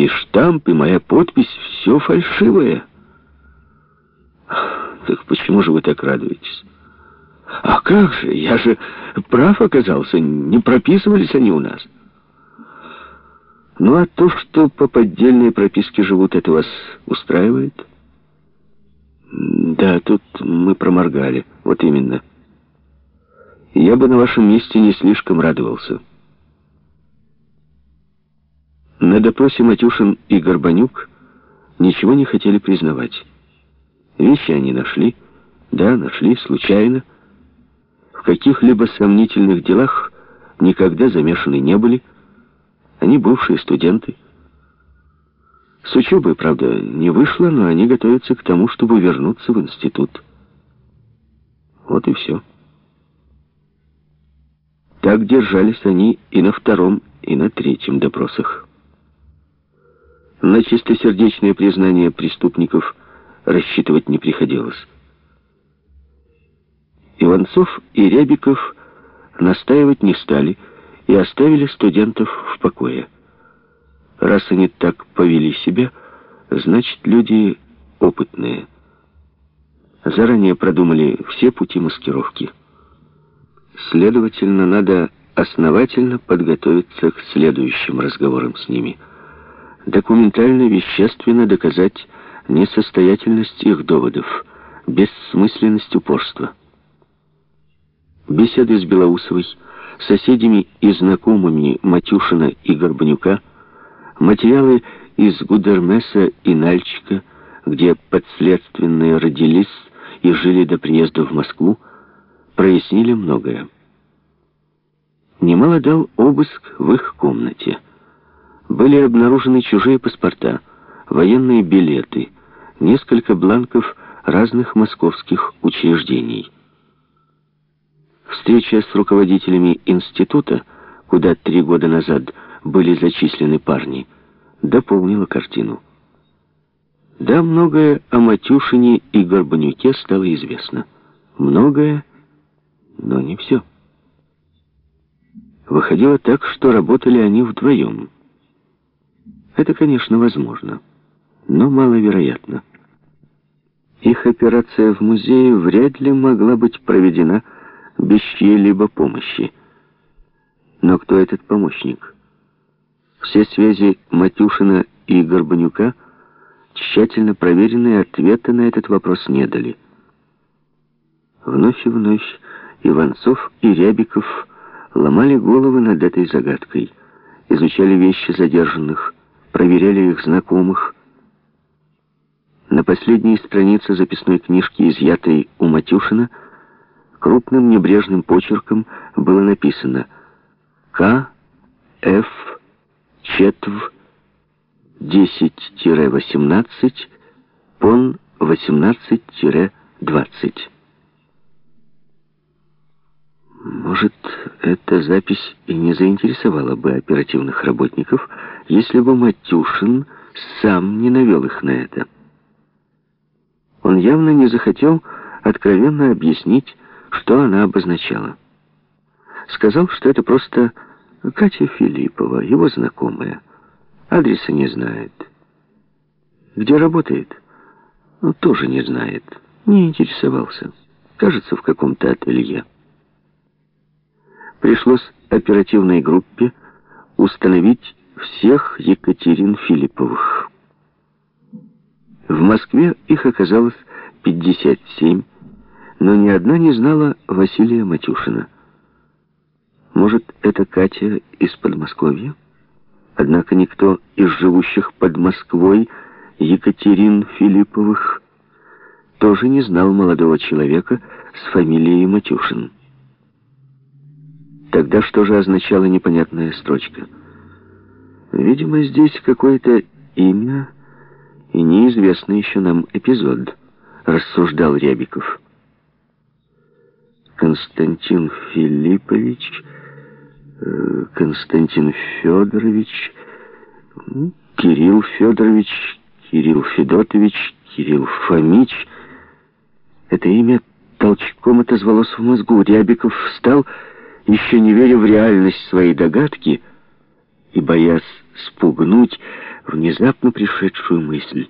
И штамп, и моя подпись — все фальшивое. Так почему же вы так радуетесь? А как же, я же прав оказался, не прописывались они у нас. Ну а то, что по поддельной прописке живут, это вас устраивает? Да, тут мы проморгали, вот именно. Я бы на вашем месте не слишком радовался. На допросе Матюшин и Горбанюк ничего не хотели признавать. Вещи они нашли, да, нашли, случайно. В каких-либо сомнительных делах никогда замешаны не были. Они бывшие студенты. С учебой, правда, не вышло, но они готовятся к тому, чтобы вернуться в институт. Вот и все. Так держались они и на втором, и на третьем допросах. На чистосердечное признание преступников рассчитывать не приходилось. Иванцов и Рябиков настаивать не стали и оставили студентов в покое. Раз они так повели себя, значит, люди опытные. Заранее продумали все пути маскировки. Следовательно, надо основательно подготовиться к следующим разговорам с ними – документально вещественно доказать несостоятельность их доводов, бессмысленность упорства. Беседы с Белоусовой, соседями и знакомыми Матюшина и Горбанюка, материалы из Гудермеса и Нальчика, где подследственные родились и жили до приезда в Москву, прояснили многое. Немало дал обыск в их комнате – были обнаружены чужие паспорта, военные билеты, несколько бланков разных московских учреждений. Встреча с руководителями института, куда три года назад были зачислены парни, дополнила картину. Да, многое о Матюшине и Горбанюке стало известно. Многое, но не все. Выходило так, что работали они вдвоем. Это, конечно, возможно, но маловероятно. Их операция в музее вряд ли могла быть проведена без чьей-либо помощи. Но кто этот помощник? Все связи Матюшина и Горбанюка тщательно проверенные ответа на этот вопрос не дали. Вновь и вновь Иванцов и Рябиков ломали головы над этой загадкой, изучали вещи задержанных, проверяли их знакомых. На последней странице записной книжки, изъятой у Матюшина, крупным небрежным почерком было написано «К. Ф. Четв. 10-18. Пон. 18-20». Может, эта запись и не заинтересовала бы оперативных работников, если бы Матюшин сам не навел их на это. Он явно не захотел откровенно объяснить, что она обозначала. Сказал, что это просто Катя Филиппова, его знакомая. Адреса не знает. Где работает? Ну, тоже не знает. Не интересовался. Кажется, в каком-то ателье пришлось оперативной группе установить всех Екатерин Филипповых. В Москве их оказалось 57, но ни одна не знала Василия Матюшина. Может, это Катя из Подмосковья? Однако никто из живущих под Москвой Екатерин Филипповых тоже не знал молодого человека с фамилией Матюшин. Тогда что же означала непонятная строчка? Видимо, здесь какое-то имя и неизвестный еще нам эпизод, рассуждал Рябиков. Константин Филиппович, э, Константин Федорович, Кирилл Федорович, Кирилл Федотович, Кирилл Фомич. Это имя толчком отозвалось в мозгу. Рябиков встал еще не веря в реальность своей догадки и боясь спугнуть внезапно пришедшую мысль.